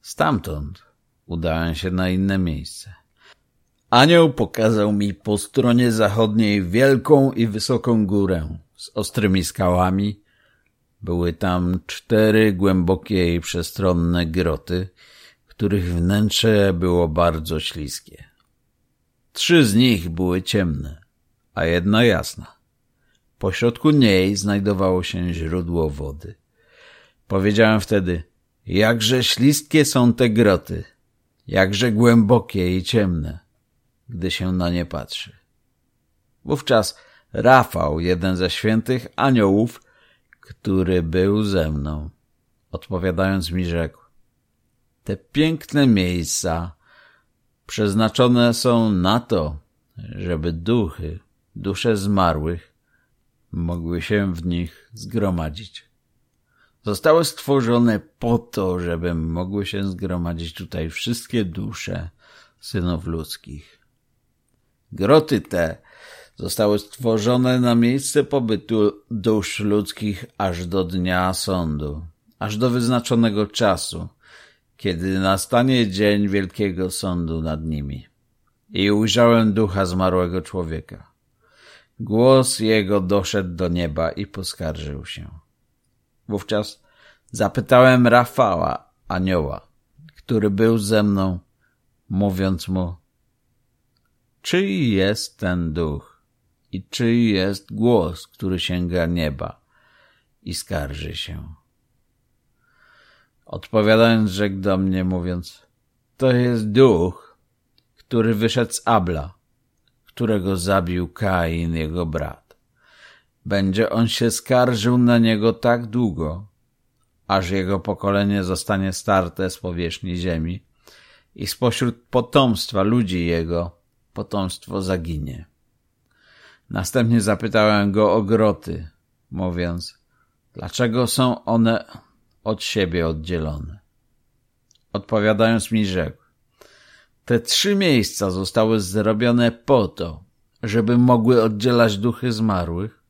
Stamtąd udałem się na inne miejsce. Anioł pokazał mi po stronie zachodniej wielką i wysoką górę z ostrymi skałami. Były tam cztery głębokie i przestronne groty, których wnętrze było bardzo śliskie. Trzy z nich były ciemne, a jedna jasna. Pośrodku niej znajdowało się źródło wody. Powiedziałem wtedy, jakże śliskie są te groty, jakże głębokie i ciemne, gdy się na nie patrzy. Wówczas Rafał, jeden ze świętych aniołów, który był ze mną, odpowiadając mi rzekł, te piękne miejsca przeznaczone są na to, żeby duchy, dusze zmarłych mogły się w nich zgromadzić. Zostały stworzone po to, żeby mogły się zgromadzić tutaj wszystkie dusze synów ludzkich. Groty te zostały stworzone na miejsce pobytu dusz ludzkich aż do dnia sądu, aż do wyznaczonego czasu, kiedy nastanie dzień wielkiego sądu nad nimi. I ujrzałem ducha zmarłego człowieka Głos jego doszedł do nieba i poskarżył się. Wówczas zapytałem Rafała, anioła, który był ze mną, mówiąc mu, czyj jest ten duch i czyj jest głos, który sięga nieba i skarży się. Odpowiadając, rzekł do mnie, mówiąc, to jest duch, który wyszedł z Abla, którego zabił Kain, jego brat. Będzie on się skarżył na niego tak długo, aż jego pokolenie zostanie starte z powierzchni ziemi i spośród potomstwa ludzi jego potomstwo zaginie. Następnie zapytałem go o groty, mówiąc, dlaczego są one od siebie oddzielone. Odpowiadając mi rzekł, te trzy miejsca zostały zrobione po to, żeby mogły oddzielać duchy zmarłych.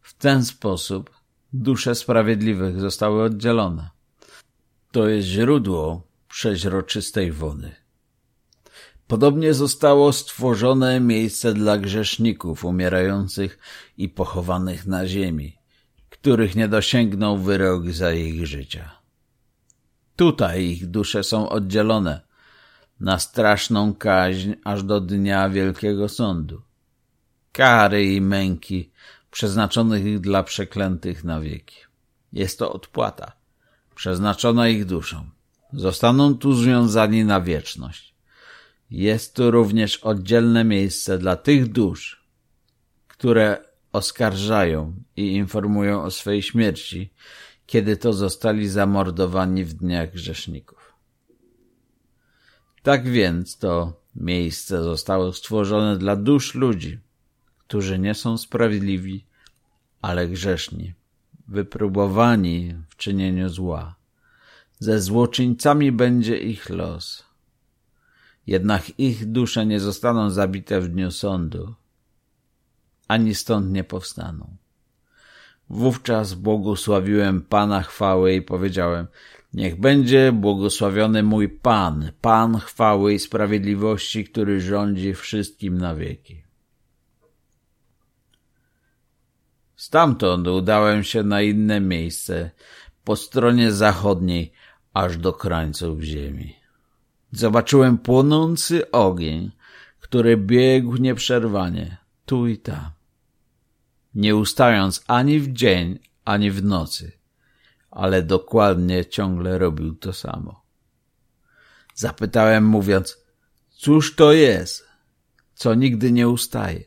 W ten sposób dusze sprawiedliwych zostały oddzielone. To jest źródło przeźroczystej wody. Podobnie zostało stworzone miejsce dla grzeszników umierających i pochowanych na ziemi, których nie dosięgnął wyrok za ich życia. Tutaj ich dusze są oddzielone na straszną kaźń aż do dnia wielkiego sądu. Kary i męki przeznaczonych dla przeklętych na wieki. Jest to odpłata przeznaczona ich duszom. Zostaną tu związani na wieczność. Jest tu również oddzielne miejsce dla tych dusz, które oskarżają i informują o swej śmierci, kiedy to zostali zamordowani w dniach grzeszników. Tak więc to miejsce zostało stworzone dla dusz ludzi, którzy nie są sprawiedliwi, ale grzeszni, wypróbowani w czynieniu zła. Ze złoczyńcami będzie ich los. Jednak ich dusze nie zostaną zabite w dniu sądu, ani stąd nie powstaną. Wówczas błogosławiłem Pana chwały i powiedziałem, niech będzie błogosławiony mój Pan, Pan chwały i sprawiedliwości, który rządzi wszystkim na wieki. Stamtąd udałem się na inne miejsce, po stronie zachodniej, aż do krańców ziemi. Zobaczyłem płonący ogień, który biegł nieprzerwanie, tu i tam nie ustając ani w dzień, ani w nocy, ale dokładnie ciągle robił to samo. Zapytałem mówiąc, cóż to jest, co nigdy nie ustaje?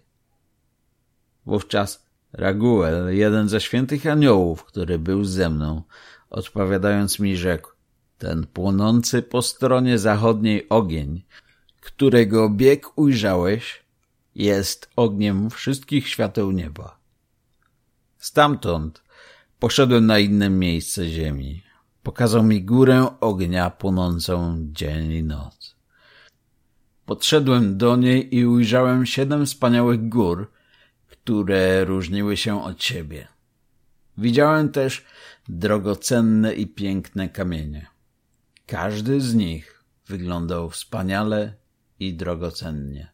Wówczas Raguel, jeden ze świętych aniołów, który był ze mną, odpowiadając mi rzekł, ten płonący po stronie zachodniej ogień, którego bieg ujrzałeś, jest ogniem wszystkich świateł nieba. Stamtąd poszedłem na inne miejsce ziemi. Pokazał mi górę ognia płonącą dzień i noc. Podszedłem do niej i ujrzałem siedem wspaniałych gór, które różniły się od siebie. Widziałem też drogocenne i piękne kamienie. Każdy z nich wyglądał wspaniale i drogocennie.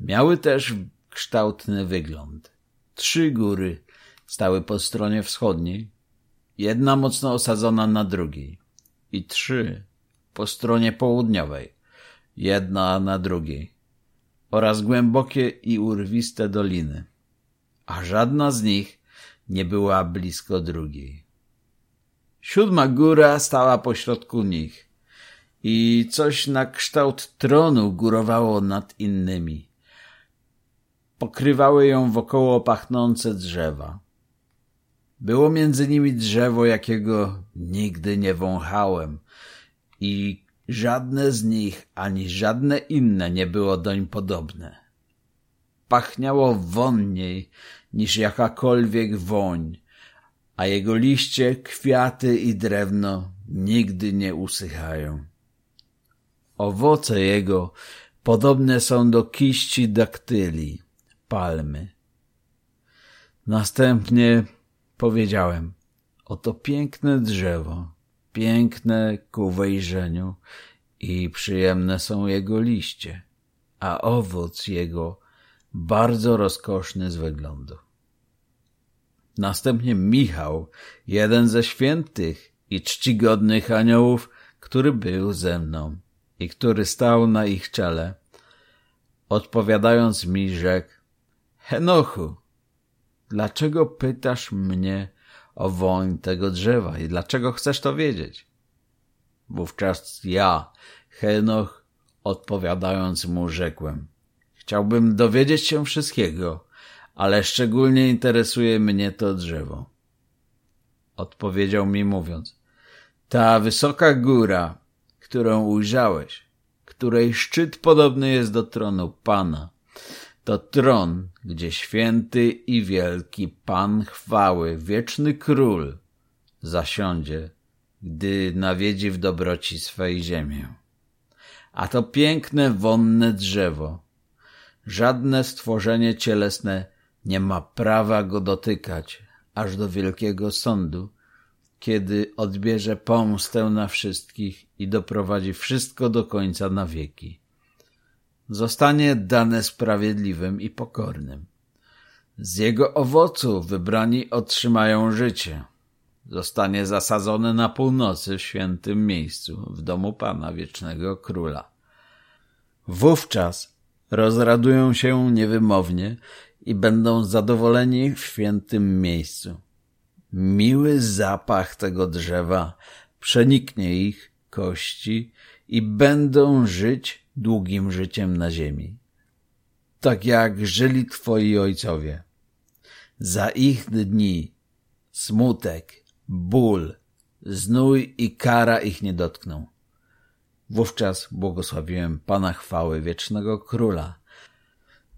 Miały też kształtny wygląd. Trzy góry stały po stronie wschodniej, jedna mocno osadzona na drugiej i trzy po stronie południowej, jedna na drugiej oraz głębokie i urwiste doliny, a żadna z nich nie była blisko drugiej. Siódma góra stała pośrodku nich i coś na kształt tronu górowało nad innymi. Pokrywały ją wokoło pachnące drzewa. Było między nimi drzewo, jakiego nigdy nie wąchałem i żadne z nich ani żadne inne nie było doń podobne. Pachniało wonniej niż jakakolwiek woń, a jego liście, kwiaty i drewno nigdy nie usychają. Owoce jego podobne są do kiści daktyli, palmy. Następnie Powiedziałem, oto piękne drzewo, piękne ku wejrzeniu i przyjemne są jego liście, a owoc jego bardzo rozkoszny z wyglądu. Następnie Michał, jeden ze świętych i czcigodnych aniołów, który był ze mną i który stał na ich czele, odpowiadając mi rzekł, Henochu, dlaczego pytasz mnie o woń tego drzewa i dlaczego chcesz to wiedzieć? Wówczas ja, Henoch, odpowiadając mu, rzekłem. Chciałbym dowiedzieć się wszystkiego, ale szczególnie interesuje mnie to drzewo. Odpowiedział mi mówiąc, ta wysoka góra, którą ujrzałeś, której szczyt podobny jest do tronu Pana, to tron, gdzie święty i wielki Pan chwały, wieczny król, zasiądzie, gdy nawiedzi w dobroci swej ziemię. A to piękne, wonne drzewo. Żadne stworzenie cielesne nie ma prawa go dotykać, aż do wielkiego sądu, kiedy odbierze pomstę na wszystkich i doprowadzi wszystko do końca na wieki. Zostanie dane sprawiedliwym i pokornym. Z jego owocu wybrani otrzymają życie. Zostanie zasadzony na północy w świętym miejscu, w domu Pana Wiecznego Króla. Wówczas rozradują się niewymownie i będą zadowoleni w świętym miejscu. Miły zapach tego drzewa przeniknie ich kości i będą żyć długim życiem na ziemi. Tak jak żyli twoi ojcowie. Za ich dni smutek, ból, znój i kara ich nie dotkną. Wówczas błogosławiłem Pana chwały wiecznego króla.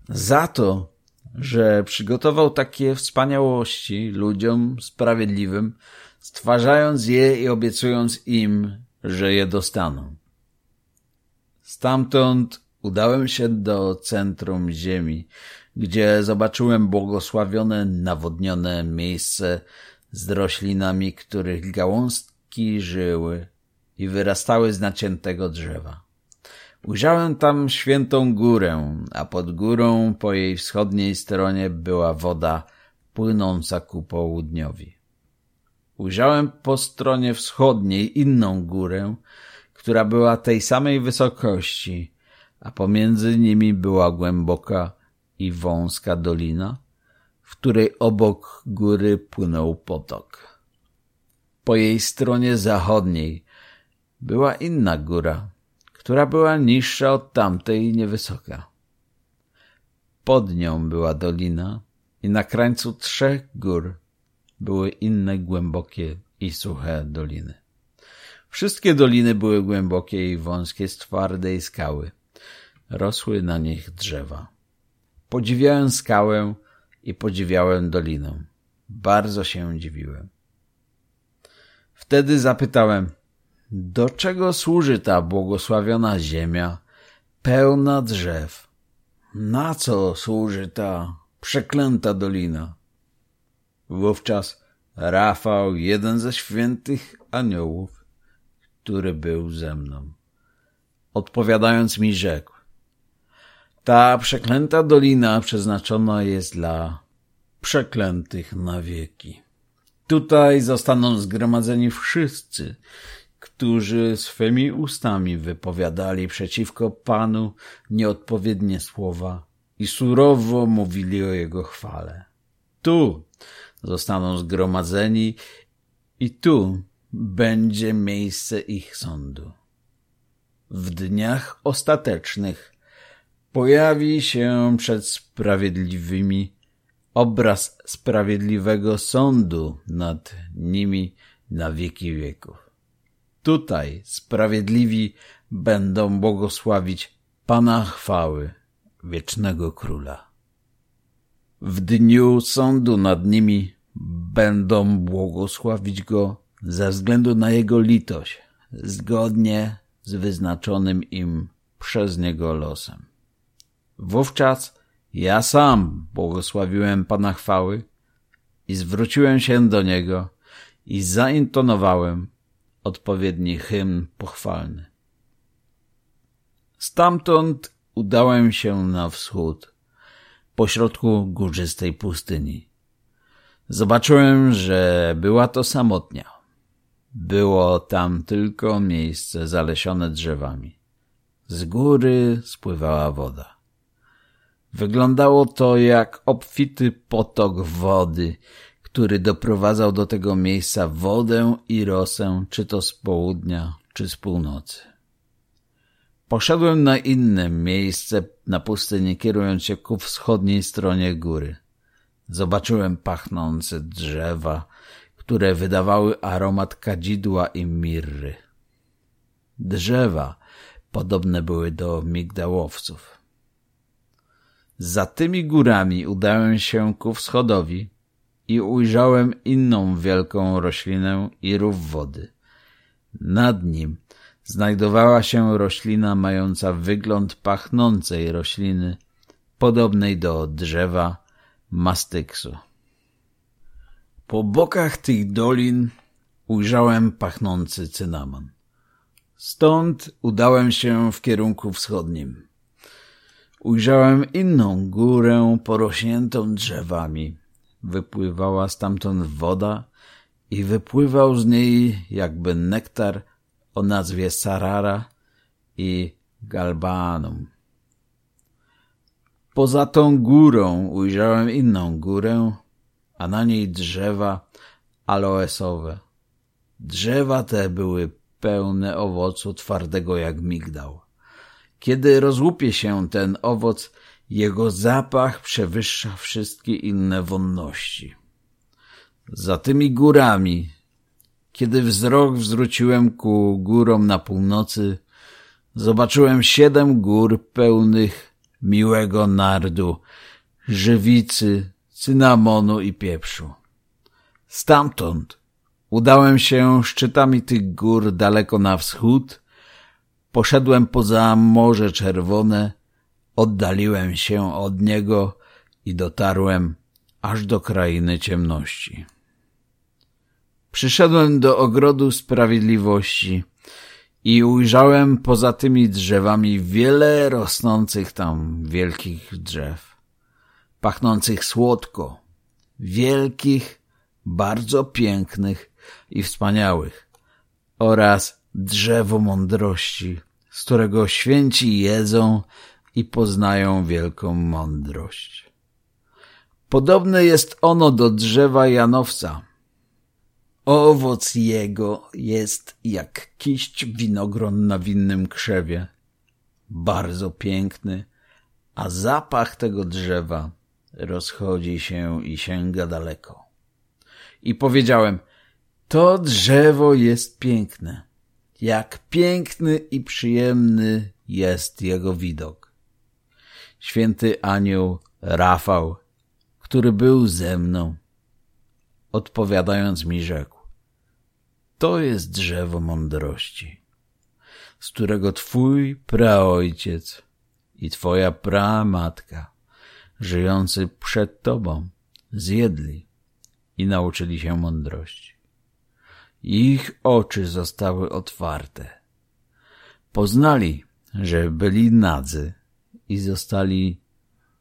Za to, że przygotował takie wspaniałości ludziom sprawiedliwym, stwarzając je i obiecując im, że je dostaną. Stamtąd udałem się do centrum ziemi, gdzie zobaczyłem błogosławione, nawodnione miejsce z roślinami, których gałązki żyły i wyrastały z naciętego drzewa. Ujrzałem tam świętą górę, a pod górą po jej wschodniej stronie była woda płynąca ku południowi. Ujrzałem po stronie wschodniej inną górę, która była tej samej wysokości, a pomiędzy nimi była głęboka i wąska dolina, w której obok góry płynął potok. Po jej stronie zachodniej była inna góra, która była niższa od tamtej i niewysoka. Pod nią była dolina i na krańcu trzech gór były inne głębokie i suche doliny. Wszystkie doliny były głębokie i wąskie z twardej skały. Rosły na nich drzewa. Podziwiałem skałę i podziwiałem dolinę. Bardzo się dziwiłem. Wtedy zapytałem, do czego służy ta błogosławiona ziemia, pełna drzew? Na co służy ta przeklęta dolina? Wówczas Rafał, jeden ze świętych aniołów, który był ze mną, odpowiadając mi rzekł, ta przeklęta dolina przeznaczona jest dla przeklętych na wieki. Tutaj zostaną zgromadzeni wszyscy, którzy swymi ustami wypowiadali przeciwko Panu nieodpowiednie słowa i surowo mówili o Jego chwale. Tu zostaną zgromadzeni i tu będzie miejsce ich sądu. W dniach ostatecznych pojawi się przed sprawiedliwymi obraz sprawiedliwego sądu nad nimi na wieki wieków. Tutaj sprawiedliwi będą błogosławić Pana chwały, wiecznego króla. W dniu sądu nad nimi będą błogosławić go ze względu na jego litość, zgodnie z wyznaczonym im przez niego losem. Wówczas ja sam błogosławiłem Pana chwały i zwróciłem się do Niego i zaintonowałem odpowiedni hymn pochwalny. Stamtąd udałem się na wschód, pośrodku górzystej pustyni. Zobaczyłem, że była to samotnia. Było tam tylko miejsce zalesione drzewami. Z góry spływała woda. Wyglądało to jak obfity potok wody, który doprowadzał do tego miejsca wodę i rosę, czy to z południa, czy z północy. Poszedłem na inne miejsce na pustyni, kierując się ku wschodniej stronie góry. Zobaczyłem pachnące drzewa, które wydawały aromat kadzidła i mirry. Drzewa podobne były do migdałowców. Za tymi górami udałem się ku wschodowi i ujrzałem inną wielką roślinę i rów wody. Nad nim znajdowała się roślina mająca wygląd pachnącej rośliny, podobnej do drzewa mastyksu. Po bokach tych dolin ujrzałem pachnący cynamon. Stąd udałem się w kierunku wschodnim. Ujrzałem inną górę porośniętą drzewami. Wypływała stamtąd woda i wypływał z niej jakby nektar o nazwie Sarara i Galbanum. Poza tą górą ujrzałem inną górę, a na niej drzewa aloesowe. Drzewa te były pełne owocu twardego jak migdał. Kiedy rozłupie się ten owoc, jego zapach przewyższa wszystkie inne wonności. Za tymi górami, kiedy wzrok zwróciłem ku górom na północy, zobaczyłem siedem gór pełnych miłego nardu, żywicy, cynamonu i pieprzu. Stamtąd udałem się szczytami tych gór daleko na wschód, poszedłem poza Morze Czerwone, oddaliłem się od niego i dotarłem aż do krainy ciemności. Przyszedłem do ogrodu sprawiedliwości i ujrzałem poza tymi drzewami wiele rosnących tam wielkich drzew, pachnących słodko, wielkich, bardzo pięknych i wspaniałych oraz drzewo mądrości, z którego święci jedzą i poznają wielką mądrość. Podobne jest ono do drzewa janowca. Owoc jego jest jak kiść winogron na winnym krzewie, bardzo piękny, a zapach tego drzewa rozchodzi się i sięga daleko. I powiedziałem, to drzewo jest piękne, jak piękny i przyjemny jest jego widok. Święty anioł Rafał, który był ze mną, odpowiadając mi rzekł, to jest drzewo mądrości, z którego twój praojciec i twoja pramatka, żyjący przed tobą, zjedli i nauczyli się mądrości. Ich oczy zostały otwarte. Poznali, że byli nadzy i zostali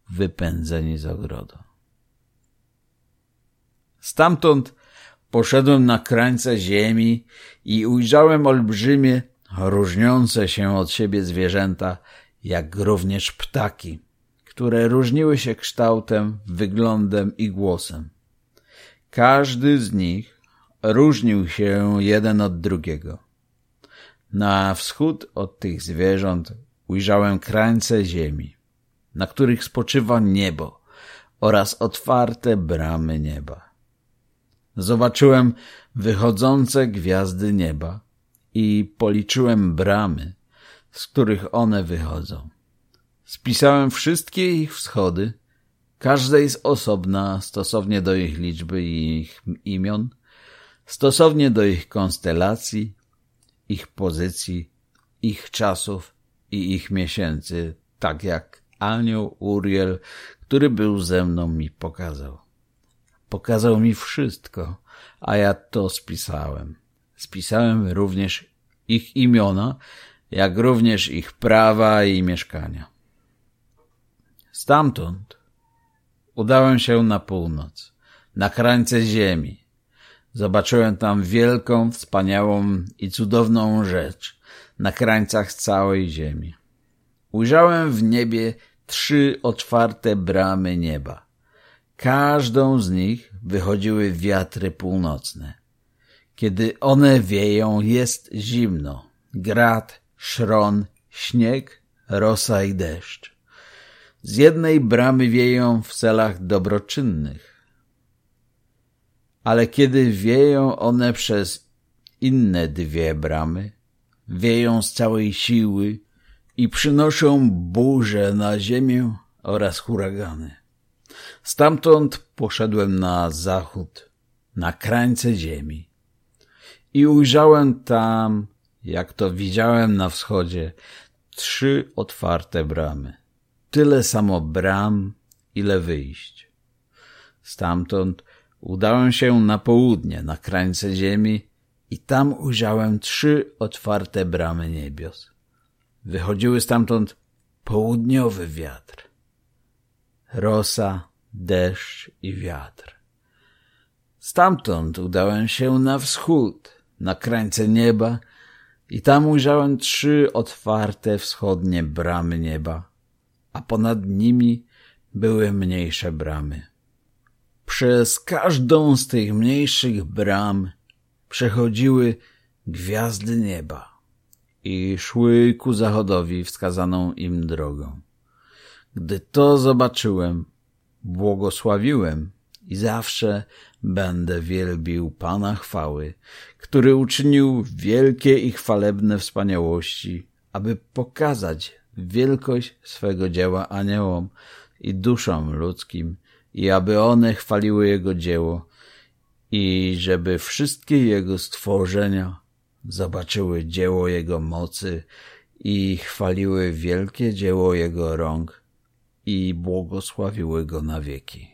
wypędzeni z ogrodu. Stamtąd poszedłem na krańce ziemi i ujrzałem olbrzymie, różniące się od siebie zwierzęta, jak również ptaki, które różniły się kształtem, wyglądem i głosem. Każdy z nich różnił się jeden od drugiego. Na wschód od tych zwierząt ujrzałem krańce ziemi, na których spoczywa niebo oraz otwarte bramy nieba. Zobaczyłem wychodzące gwiazdy nieba i policzyłem bramy, z których one wychodzą. Spisałem wszystkie ich wschody, każdej z osobna stosownie do ich liczby i ich imion, stosownie do ich konstelacji, ich pozycji, ich czasów i ich miesięcy, tak jak anioł Uriel, który był ze mną mi pokazał. Pokazał mi wszystko, a ja to spisałem. Spisałem również ich imiona, jak również ich prawa i mieszkania. Stamtąd udałem się na północ, na krańce ziemi. Zobaczyłem tam wielką, wspaniałą i cudowną rzecz na krańcach całej ziemi. Ujrzałem w niebie trzy otwarte bramy nieba. Każdą z nich wychodziły wiatry północne. Kiedy one wieją, jest zimno. Grad, szron, śnieg, rosa i deszcz. Z jednej bramy wieją w celach dobroczynnych. Ale kiedy wieją one przez inne dwie bramy, wieją z całej siły i przynoszą burze na ziemię oraz huragany. Stamtąd poszedłem na zachód, na krańce ziemi i ujrzałem tam, jak to widziałem na wschodzie, trzy otwarte bramy. Tyle samo bram, ile wyjść. Stamtąd udałem się na południe, na krańce ziemi i tam ujrzałem trzy otwarte bramy niebios. Wychodziły stamtąd południowy wiatr, rosa, deszcz i wiatr. Stamtąd udałem się na wschód, na krańce nieba i tam ujrzałem trzy otwarte wschodnie bramy nieba, a ponad nimi były mniejsze bramy. Przez każdą z tych mniejszych bram przechodziły gwiazdy nieba i szły ku zachodowi wskazaną im drogą. Gdy to zobaczyłem, błogosławiłem i zawsze będę wielbił Pana chwały, który uczynił wielkie i chwalebne wspaniałości, aby pokazać wielkość swego dzieła aniołom i duszom ludzkim i aby one chwaliły Jego dzieło i żeby wszystkie Jego stworzenia zobaczyły dzieło Jego mocy i chwaliły wielkie dzieło Jego rąk i błogosławiły Go na wieki.